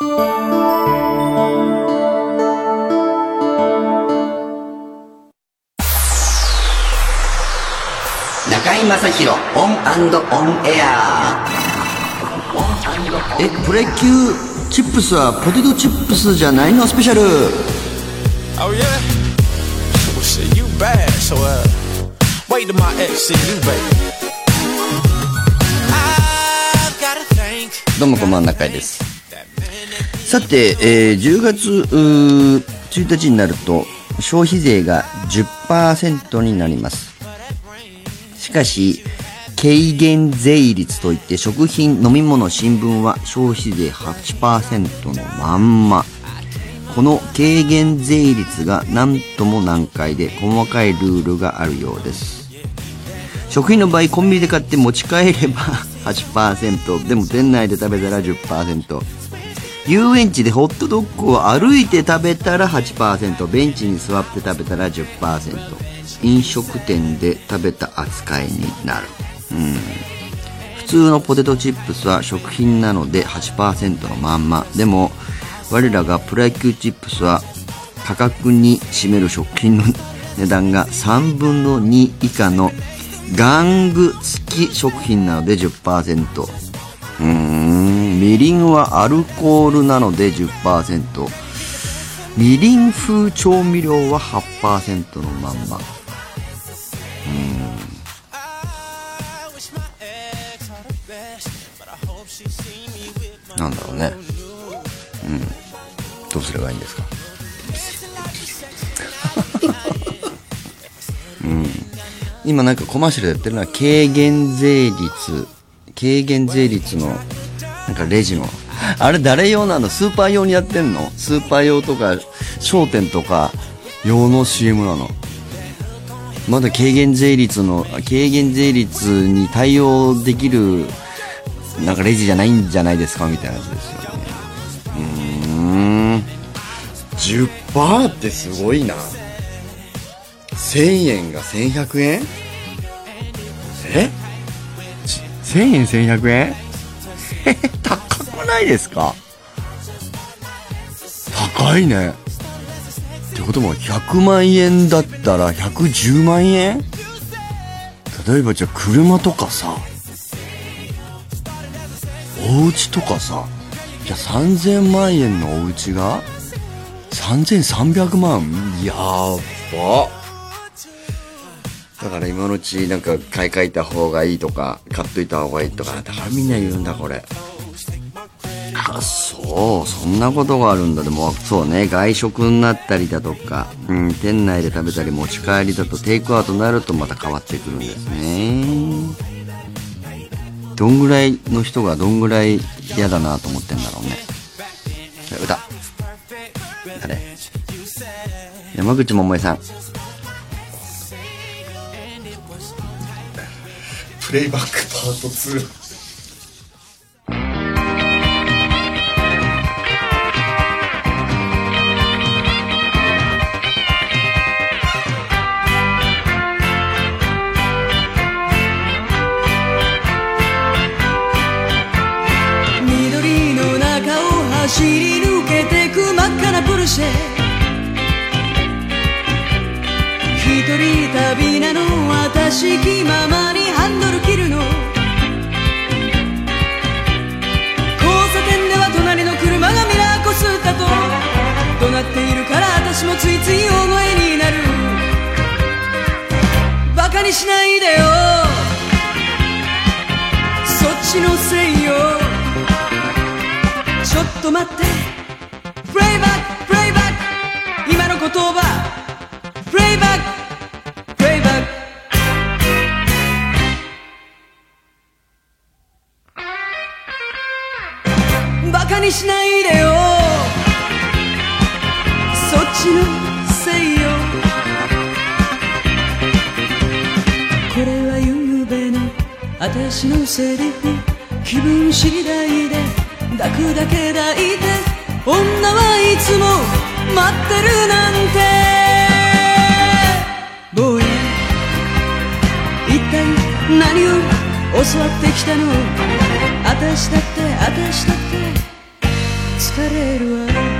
中井正広オンオンエアえプロ野球チップスはポテトチップスじゃないのスペシャル Oh yeah? Well shit, you bad, so uh wait till my ex see you, baby. I've gotta thank どうもこんばんは中井ですさて、えー10月1日になると消費税が10%になります。しかし軽減税率といって食品飲み物新聞は消費税8%のまんま。この軽減税率が何とも難解で細かいルールがあるようです。食品の場合コンビニで買って持ち帰れば8%でも店内で食べたら10%遊園地でホットドッグを歩いて食べたら8%ベンチに座って食べたら10%飲食店で食べた扱いになる。うん。普通のポテトチップスは食品なので8%のまんま。でも我らがプロ野球チップスは価格に占める食品の 値段が3分の2以下の玩具付き食品なので10%うん。みりんはアルコールなので10%みりん風調味料は8%のまんま。うん。なんだろうね。うん。どうすればいいんですか？うん。今なんかコマーシャルやってるのは軽減税率。軽減税率のなんかレジの。あれ誰用なの？スーパー用にやってんの？スーパー用とか商店とか用の CM なの。まだ軽減税率の軽減税率に対応できるなんかレジじゃないんじゃないですか？みたいなやつですよね。うーん。10%ってすごいな。1000円が1100円？え？1000円1100円？ないですか？高いね。ってことも100万円だったら110万円？例えばじゃあ車とかさお家とかさじゃあ3000万円のお家が3300万？やば。だから今のうちなんか買い替えた方がいいとか買っといた方がいいとかだからみんな言うんだこれ。あそうそんなことがあるんだ。でもそうね。外食になったりだとか、うん、店内で食べたり持ち帰りだとテイクアウトになるとまた変わってくるんですね。どんぐらいの人がどんぐらい嫌だなと思ってんだろうね。歌。誰？山口百恵さん。プレイバックパート2をと待って。プレイバックプレイバック今の言葉。プレイバックプレイバックバカにしないでよ。そっちのせいよ。これは夕べの私のセリフ。気分次第で。抱くだけ抱いて女はいつも待ってるなんて。ボーイ一体何を教わってきたの？私だって私だって疲れるわ。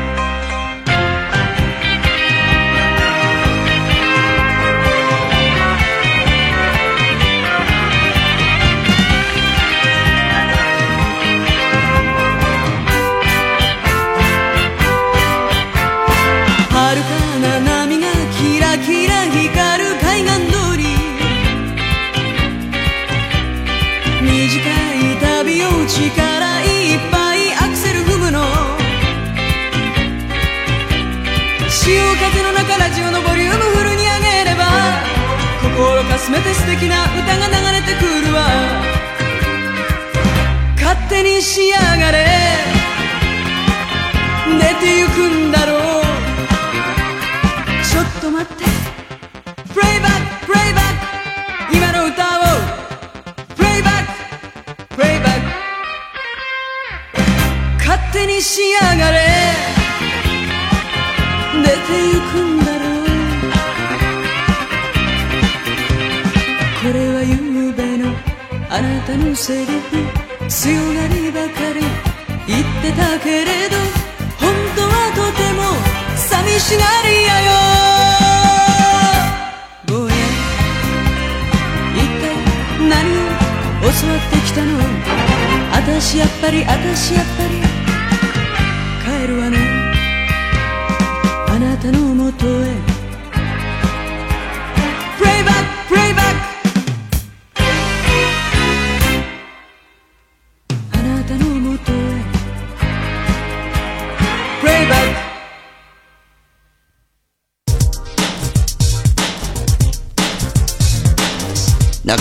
強がりばかり言ってたけれど本当はとても寂しがりやよ。坊や一体何を教わってきたの？私やっぱり私やっぱり。帰るわね。あなたのもとへ。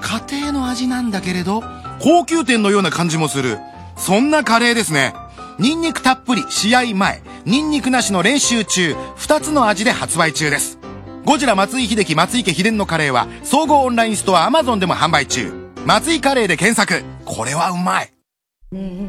家庭の味なんだけれど高級店のような感じもする。そんなカレーですね。ニンニクたっぷり試合前。ニンニクなしの練習中。2つの味で発売中です。ゴジラ松井秀喜松井家秘伝のカレーは総合オンラインストア Amazon でも販売中。松井カレーで検索。これはうまい。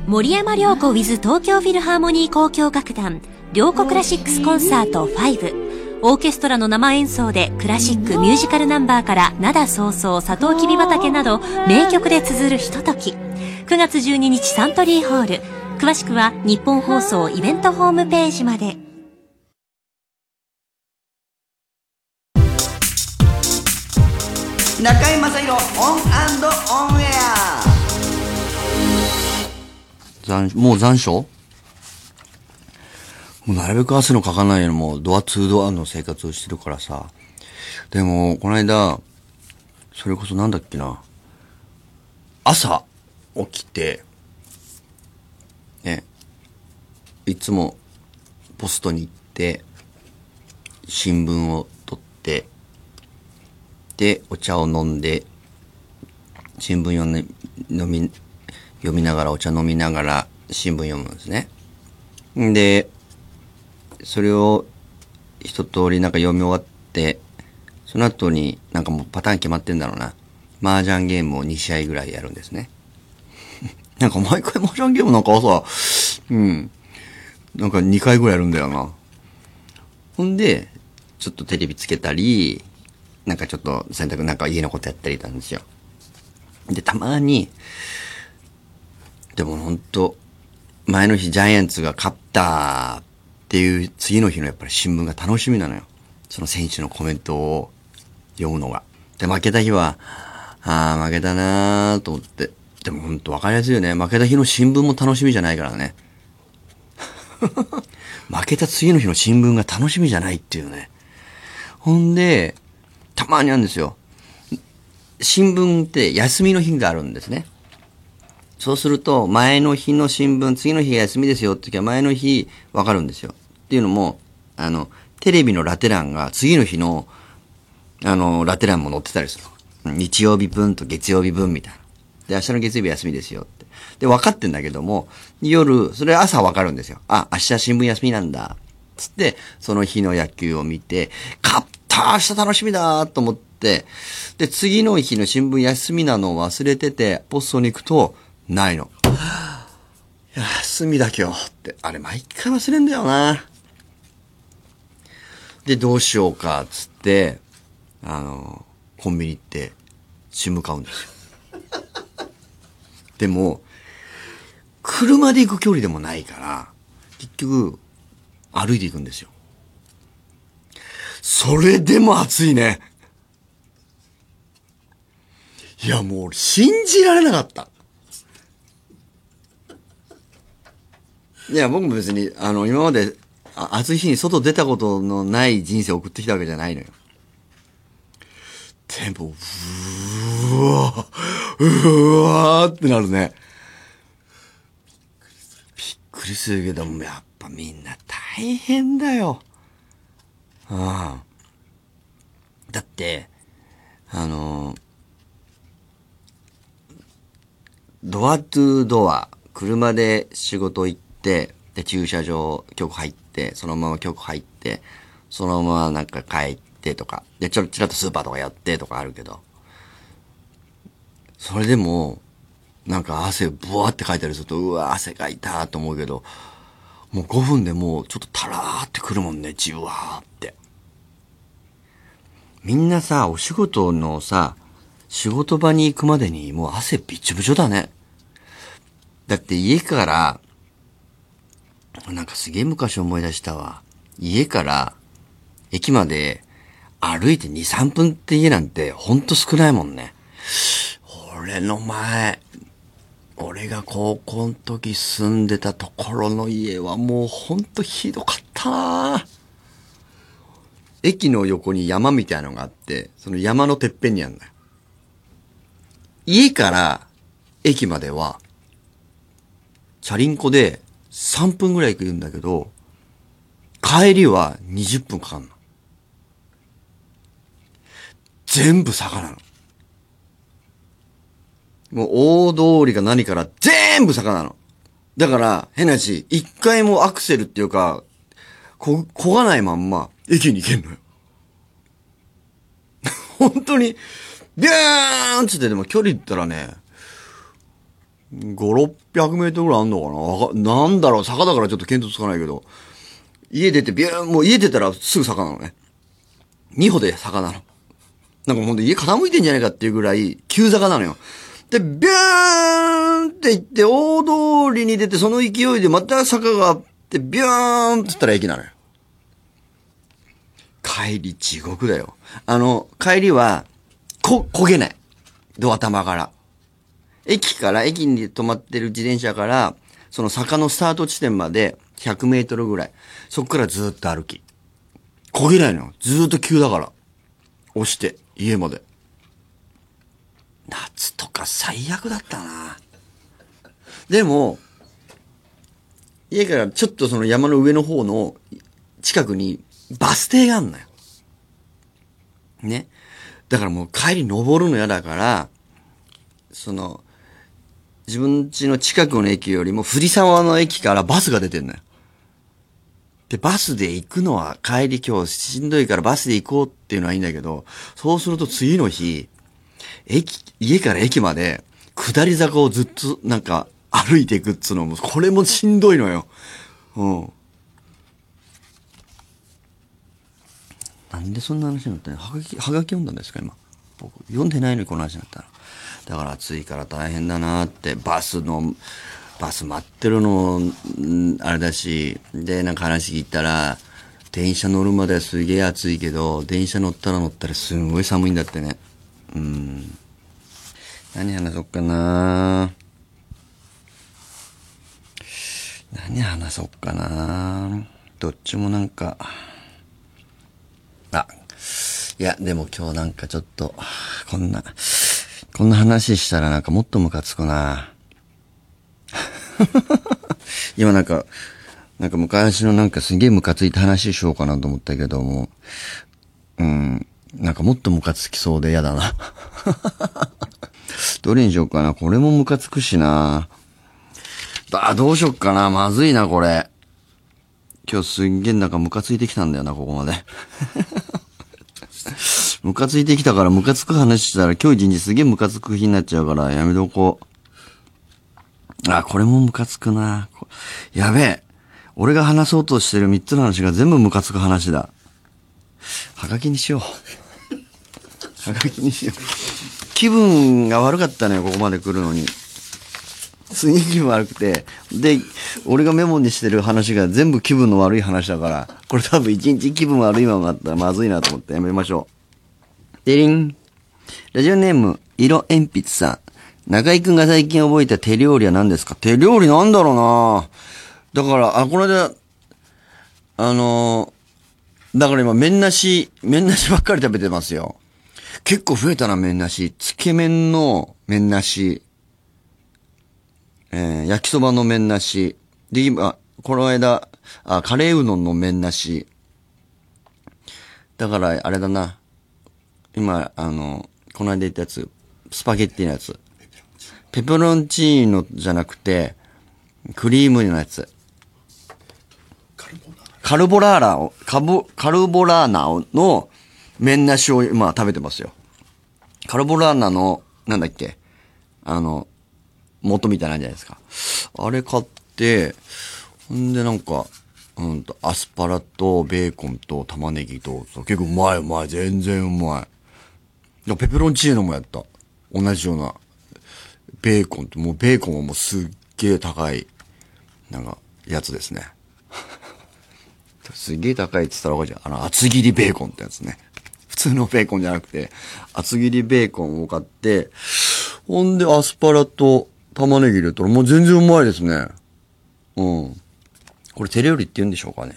森山良子 with 東京フィルハーモニー交響楽団。良子クラシックスコンサート5オーケストラの生演奏でクラシックミュージカルナンバーから涙そうそうサトウキビ畑など名曲で綴るひととき。9月12日サントリーホール。詳しくはニッポン放送イベントホームページまで。中居正広 ON & ON AIR。残もう残暑？もうなるべく汗のかかないようにもうドア2ドアの生活をしてるからさ。でも、この間、それこそなんだっけな。朝起きて、ね、いつもポストに行って、新聞を取って、で、お茶を飲んで、新聞読んで、飲み、読みながら、お茶飲みながら、新聞読むんですね。んで、それを一通りなんか読み終わって、その後になんかもうパターン決まってんだろうな。麻雀ゲームを2試合ぐらいやるんですね。なんか毎回麻雀ゲームなんか朝、うん、なんか2回ぐらいやるんだよな。ほんで、ちょっとテレビつけたり、なんかちょっと洗濯なんか家のことやったりなんですよ。で、たまに、でも本当前の日ジャイアンツが勝ったっていう次の日のやっぱり新聞が楽しみなのよ。その選手のコメントを読むのが。で、負けた日は、ああ、負けたなーと思って。でも本当わかりやすいよね。負けた日の新聞も楽しみじゃないからね。負けた次の日の新聞が楽しみじゃないっていうね。ほんで、たまにあるんですよ。新聞って休みの日があるんですね。そうすると、前の日の新聞、次の日が休みですよって時は前の日わかるんですよ。っていうのも、あの、テレビのラテ欄が次の日の、あの、ラテ欄も載ってたりする。日曜日分と月曜日分みたいな。で、明日の月曜日休みですよって。で、分かってんだけども、夜、それ朝分かるんですよ。あ、明日新聞休みなんだ。つって、その日の野球を見て、勝った明日楽しみだと思って、で、次の日の新聞休みなのを忘れてて、ポストに行くと、ないの。休みだ今日って。あれ、毎回忘れんだよな。で、どうしようか、つって、あの、コンビニ行って、新聞買うんですよ。でも、車で行く距離でもないから、結局、歩いて行くんですよ。それでも暑いね。いや、もう信じられなかった。いや、僕も別に、あの、今まで、あ暑い日に外出たことのない人生を送ってきたわけじゃないのよ。でも、うわうわーってなるね。びっくりするけども、やっぱみんな大変だよ。ああ。だって、あの、ドアトゥードア、車で仕事行って、で、駐車場、局入ってて、そのまま局入って、そのままなんか帰ってとか、で、ちょろちらっとスーパーとかやってとかあるけど、それでも、なんか汗ブワーってかいたりすると、うわ、汗かいたと思うけど、もう5分でもうちょっとタラーってくるもんね、じわーって。みんなさ、お仕事のさ、仕事場に行くまでにもう汗びちょびちょだね。だって家から、なんかすげえ昔思い出したわ。家から駅まで歩いて2、3分って家なんてほんと少ないもんね。俺の前、俺が高校の時住んでたところの家はもうほんとひどかったな駅の横に山みたいなのがあって、その山のてっぺんにあるんだよ。家から駅までは、チャリンコで3分ぐらい行くんだけど、帰りは20分かかんの。全部坂なの。もう大通りが何から全部坂なの。だから、変な話、一回もアクセルっていうか、こ、こがないまんま、駅に行けんのよ。本当に、ビューンつってでも距離言ったらね、5、600メートルぐらいあんのかな？なんだろう、坂だからちょっと見当つかないけど、家出てビューン、もう家出たらすぐ坂なのね。2歩で坂なの。なんかほんと家傾いてんじゃないかっていうぐらい急坂なのよ。で、ビューンって行って、大通りに出て、その勢いでまた坂があって、ビューンって言ったら駅なのよ。帰り地獄だよ。あの、帰りは、こ、焦げない。ドア玉から。駅から、駅に止まってる自転車から、その坂のスタート地点まで100メートルぐらい。そっからずっと歩き。焦げないの。ずっと急だから。押して、家まで。夏とか最悪だったな。でも、家からちょっとその山の上の方の近くにバス停があんのよ。ね。だからもう帰り登るの嫌だから、その、自分家の近くの駅よりも藤沢の駅からバスが出てんのよ。で、バスで行くのは帰り今日しんどいからバスで行こうっていうのはいいんだけど、そうすると次の日、駅、家から駅まで下り坂をずっとなんか歩いていくっつうのも、これもしんどいのよ。うん。なんでそんな話になったの？はがき、はがき読んだんですか今？僕、読んでないのにこの話になったの。だから暑いから大変だなって、バスの、バス待ってるの、あれだし、で、なんか話聞いたら、電車乗るまではすげえ暑いけど、電車乗ったら乗ったらすんごい寒いんだってね。うん。何話そうかな何話そうかなどっちもなんか、あ、いや、でも今日なんかちょっと、こんな、こんな話したらなんかもっとムカつくな 今なんか、なんか昔のなんかすげえムカついた話しようかなと思ったけども、うん、なんかもっとムカつきそうで嫌だな。どれにしようかな。これもムカつくしな。あ、どうしよっかな。まずいな、これ。今日すんげえなんかムカついてきたんだよな、ここまで。ムカついてきたから、ムカつく話したら今日一日すげえムカつく日になっちゃうから、やめとこう。あ、これもムカつくな。やべえ。俺が話そうとしてる三つの話が全部ムカつく話だ。はがきにしよう。はがきにしよう。気分が悪かったのよ、ここまで来るのに。すげえ気分悪くて。で、俺がメモにしてる話が全部気分の悪い話だから、これ多分一日気分悪いままだったらまずいなと思ってやめましょう。でりん。ラジオネーム、色鉛筆さん。中井くんが最近覚えた手料理は何ですか？手料理なんだろうなだから、あ、この間、あのーだから今、麺なし、麺なしばっかり食べてますよ。結構増えたな、麺なし。つけ麺の麺なし。えー焼きそばの麺なし。で、今、この間、あ、カレーうどんの麺なし。だから、あれだな。今、あの、この間言ったやつ、スパゲッティのやつ。ペペロンチーノじゃなくて、クリームのやつ。カルボラーラを、カボ、カルボラーナの麺なしを今食べてますよ。カルボラーナの、なんだっけあの、元みたいなんじゃないですか。あれ買って、ほんでなんか、うんと、アスパラとベーコンと玉ねぎと、結構うまいうまい、全然うまい。ペペロンチーノもやった。同じような。ベーコンって、もうベーコンはもうすっげえ高い、なんか、やつですね。すげえ高いって言ったらわかるじゃん。あの、厚切りベーコンってやつね。普通のベーコンじゃなくて、厚切りベーコンを買って、ほんでアスパラと玉ねぎ入れたらもう全然うまいですね。うん。これ手料理って言うんでしょうかね。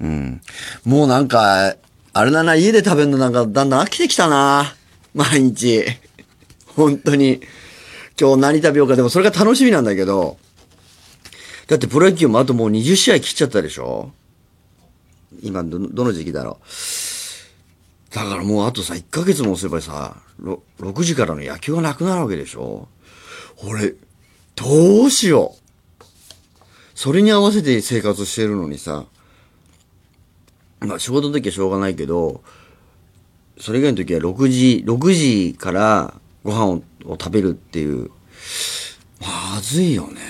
うん。もうなんか、あれだな、家で食べるのなんかだんだん飽きてきたな。毎日。本当に。今日何食べようか。でもそれが楽しみなんだけど。だってプロ野球もあともう20試合切っちゃったでしょ今ど、どの時期だろう。だからもうあとさ、1ヶ月もすればさ、ろ6時からの野球がなくなるわけでしょ俺、どうしよう。それに合わせて生活してるのにさ、まあ仕事の時はしょうがないけど、それ以外の時は6時、6時からご飯をを食べるっていう、まずいよね。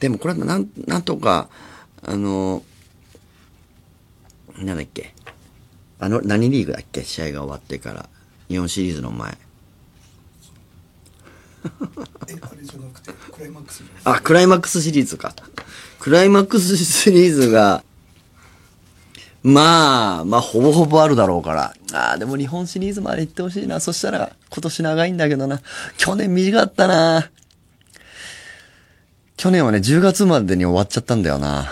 でもこれはなん、なんとか、あの、なんだっけ。あの、何リーグだっけ？試合が終わってから。日本シリーズの前。えあれじゃなくてクライマックスじゃなくてあ、クライマックスシリーズか。クライマックスシリーズが、まあ、まあ、ほぼほぼあるだろうから。ああ、でも日本シリーズまで行ってほしいな。そしたら、今年長いんだけどな。去年短かったな。去年はね、10月までに終わっちゃったんだよな。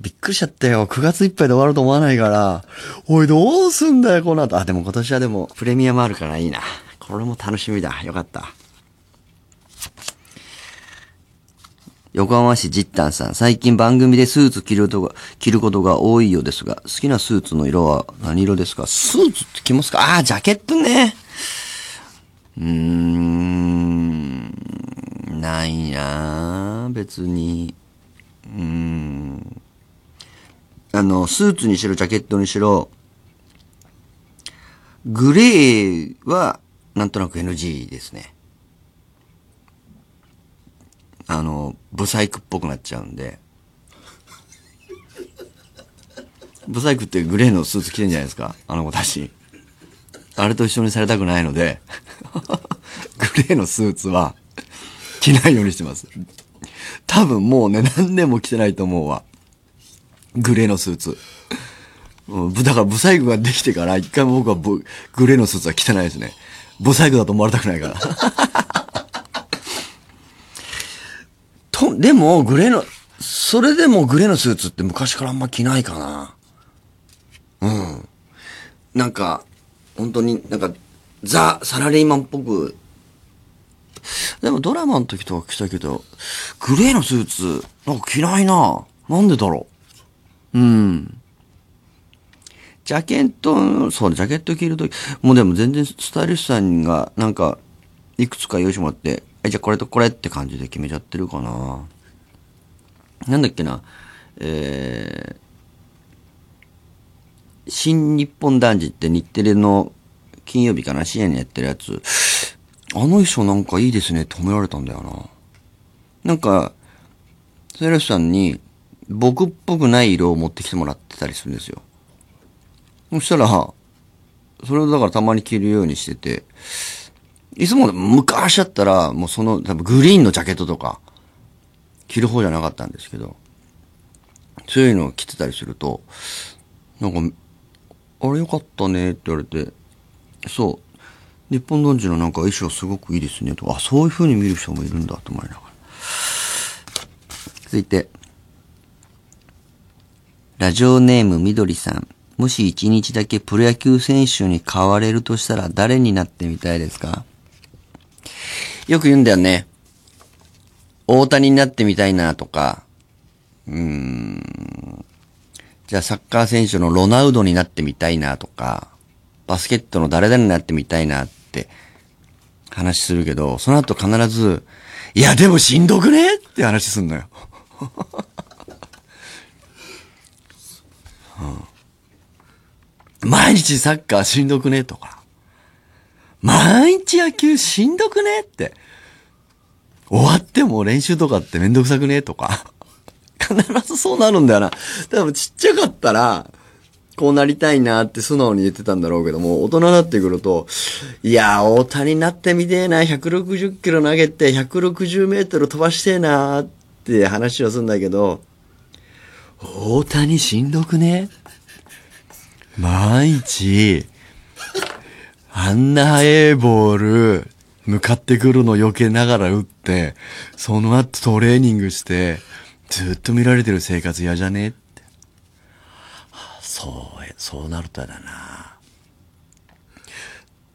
びっくりしちゃったよ。9月いっぱいで終わると思わないから。おい、どうすんだよ、この後。あ、でも今年はでも、プレミアムあるからいいな。これも楽しみだ。よかった。横浜市実丹さん、最近番組でスーツ着るとが、着ることが多いようですが、好きなスーツの色は何色ですか？スーツって着ますか？ああ、ジャケットね。うーん、ないな別に。うーん。あの、スーツにしろ、ジャケットにしろ、グレーは、なんとなく NG ですね。あの、ブサイクっぽくなっちゃうんで。ブサイクってグレーのスーツ着てんじゃないですか？あの子たち。あれと一緒にされたくないので、グレーのスーツは着ないようにしてます。多分もうね、何年も着てないと思うわ。グレーのスーツ。だからブサイクができてから一回も僕はグレーのスーツは着てないですね。ブサイクだと思われたくないから。と、でも、グレーの、それでもグレーのスーツって昔からあんま着ないかな。うん。なんか、本当になんか、ザ・サラリーマンっぽく、でもドラマの時とか着たけど、グレーのスーツ、なんか着ないな。なんでだろう。うん。ジャケット、そう、ジャケット着るとき、もうでも全然スタイリストさんが、なんか、いくつか用意してもらって、え、じゃあこれとこれって感じで決めちゃってるかな。なんだっけな。えー新日本男児って日テレの金曜日かな？深夜にやってるやつ。あの衣装なんかいいですねって褒められたんだよな。なんか、セレスさんに僕っぽくない色を持ってきてもらってたりするんですよ。そしたら、それをだからたまに着るようにしてて、いつも昔だったら、もうその、多分グリーンのジャケットとか、着る方じゃなかったんですけど、そういうのを着てたりすると、なんか、あれよかったねって言われて、そう、日本男児のなんか衣装すごくいいですねとか、あ、そういう風に見る人もいるんだと思いながら。続いて、ラジオネームみどりさん。もし一日だけプロ野球選手に変われるとしたら誰になってみたいですか？よく言うんだよね。大谷になってみたいなとか、うーん。じゃあサッカー選手のロナウドになってみたいなとか、バスケットの誰々になってみたいなって話するけど、その後必ず、いやでもしんどくねって話すんのよ。毎日サッカーしんどくねとか。毎日野球しんどくね？って。終わっても練習とかってめんどくさくね？とか。必ずそうなるんだよな。多分ちっちゃかったら、こうなりたいなって素直に言ってたんだろうけども、大人になってくると、いやー、大谷になってみてえな、160キロ投げて160メートル飛ばしてえなーって話をするんだけど、大谷しんどくね？毎日、あんな速いボール、向かってくるの避けながら打って、その後トレーニングして、ずっと見られてる生活嫌じゃねって。そう、そうなるとやだな。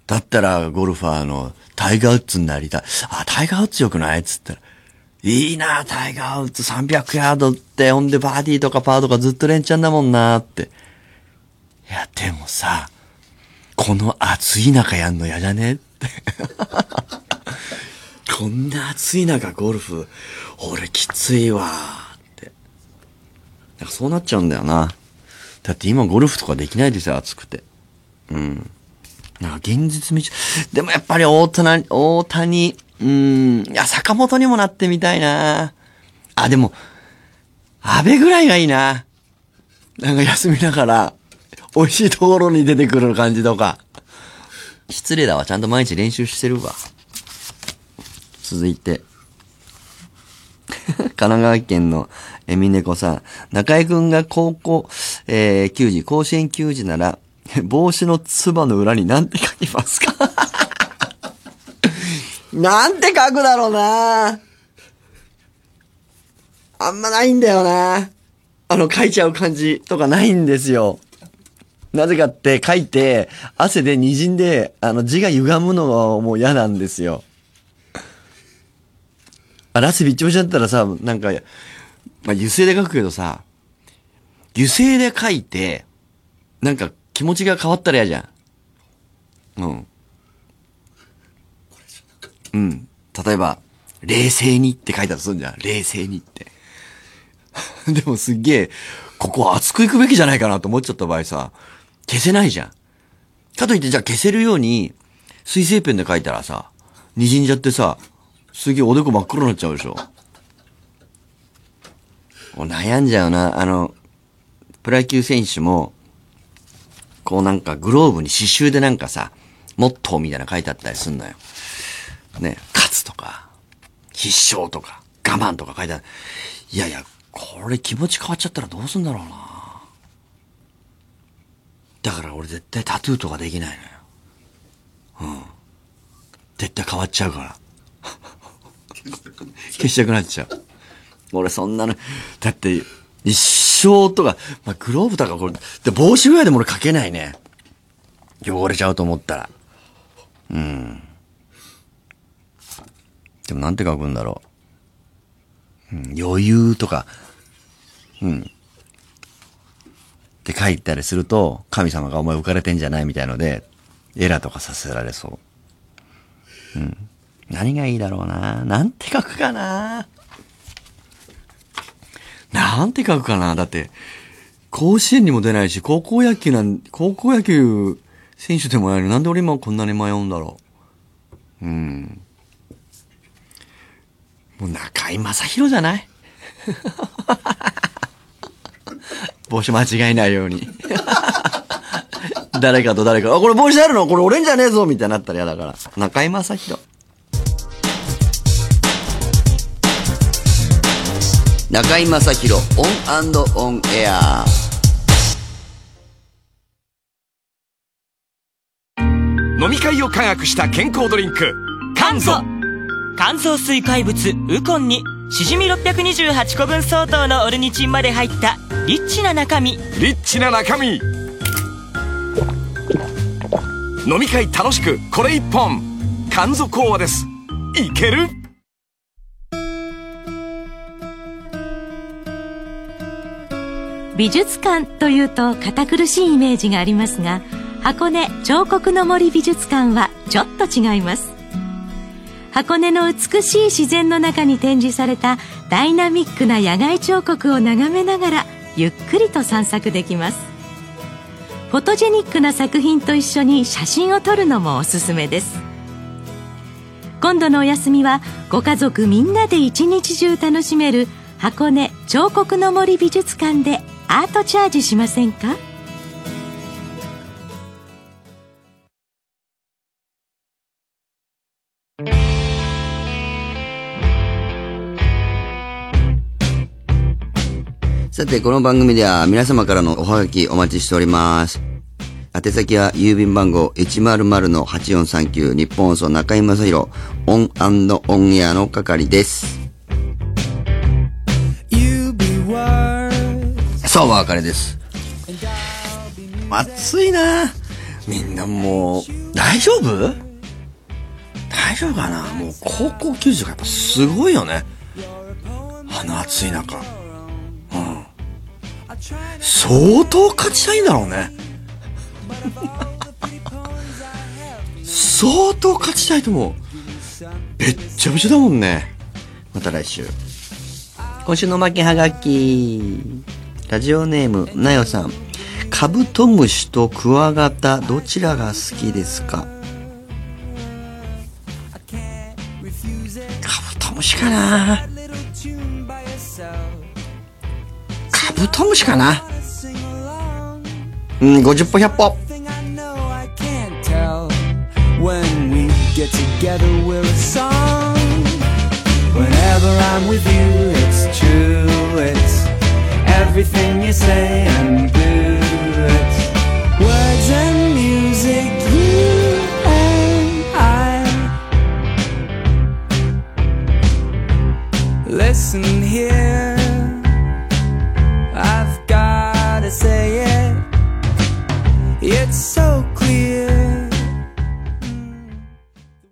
だったらゴルファーのタイガー・ウッズになりたい。あ、タイガー・ウッズよくないっつったら。いいな、タイガー・ウッズ300ヤードって、ほんでバーディーとかパーとかずっと連チャンだもんなって。いや、でもさ、この暑い中やんの嫌じゃねって。こんな暑い中ゴルフ、俺きついわって。なんかそうなっちゃうんだよな。だって今ゴルフとかできないですよ、暑くて。うん。なんか現実見ちゃ、でもやっぱり大谷、大谷、うん、いや、坂本にもなってみたいな。あ、でも、安倍ぐらいがいいな。なんか休みながら、美味しいところに出てくる感じとか。失礼だわ、ちゃんと毎日練習してるわ。続いて。神奈川県のエミネコさん。中井くんが高校、えー、球児、甲子園球児なら、帽子のつばの裏に何て書きますか？なんて書くだろうなあんまないんだよなあの、書いちゃう感じとかないんですよ。なぜかって書いて、汗で滲んで、あの字が歪むのがもう嫌なんですよ。あ、ラスびっちょびちょだったらさ、なんか、まあ、油性で書くけどさ、油性で書いて、なんか気持ちが変わったら嫌じゃん。うん。うん。例えば、冷静にって書いたとするんじゃん。冷静にって。でもすっげえ、ここ熱くいくべきじゃないかなと思っちゃった場合さ、消せないじゃん。かといってじゃあ消せるように、水性ペンで書いたらさ、滲んじゃってさ、すげえおでこ真っ黒になっちゃうでしょ。悩んじゃうな。あの、プロ野球選手も、こうなんかグローブに刺繍でなんかさ、モットーみたいな書いてあったりすんのよ。ね、勝つとか、必勝とか、我慢とか書いてある。いやいや、これ気持ち変わっちゃったらどうすんだろうな。だから俺絶対タトゥーとかできないのよ。うん。絶対変わっちゃうから。消したくなっちゃう。俺そんなの、だって、一生とか、まあ、グローブとかこれ、で、帽子ぐらいでも俺かけないね。汚れちゃうと思ったら。うん。でもなんて書くんだろう。うん、余裕とか、うん。って書いたりすると、神様がお前浮かれてんじゃないみたいので、エラーとかさせられそう。うん。何がいいだろうな。なんて書くかな。なんて書くかなだって、甲子園にも出ないし、高校野球なん、高校野球選手でもないのなんで俺今こんなに迷うんだろう。うん。もう中居正広じゃない？帽子間違えないように。誰かと誰か、あ、これ帽子あるの？これ俺んじゃねえぞみたいになったら嫌だから。中居正広。中居正広オンオンエア飲み会を科学した健康ドリンク肝臓乾燥水怪物ウコンにしじみ628個分相当のオルニチンまで入ったリッチな中身。リッチな中身。飲み会楽しくこれ一本。肝臓講話です。いける？美術館というと堅苦しいイメージがありますが箱根彫刻の森美術館はちょっと違います。箱根の美しい自然の中に展示されたダイナミックな野外彫刻を眺めながらゆっくりと散策できます。フォトジェニックな作品と一緒に写真を撮るのもおすすめです。今度のお休みはご家族みんなで一日中楽しめる箱根彫刻の森美術館でアートチャージしませんか？さて、この番組では皆様からのおはがきお待ちしております。宛先は郵便番号100-8439日本放送中居正広ON & ON AIR の係です。さあ、お別れです。暑いなみんなもう、大丈夫？大丈夫かな？もう高校球児がやっぱすごいよね。あの暑い中。うん。相当勝ちたいんだろうね。相当勝ちたいと思う。べっちゃべちゃだもんね。また来週。今週の負けはがき。ラジオネーム、なよさん。カブトムシとクワガタ、どちらが好きですか？カブトムシかなカブトムシかなうん、50歩100歩。 When we get together, we're a song. Whenever I'm with you, it's true. It's everything you say and do. It's words and music, you and I. Listen here,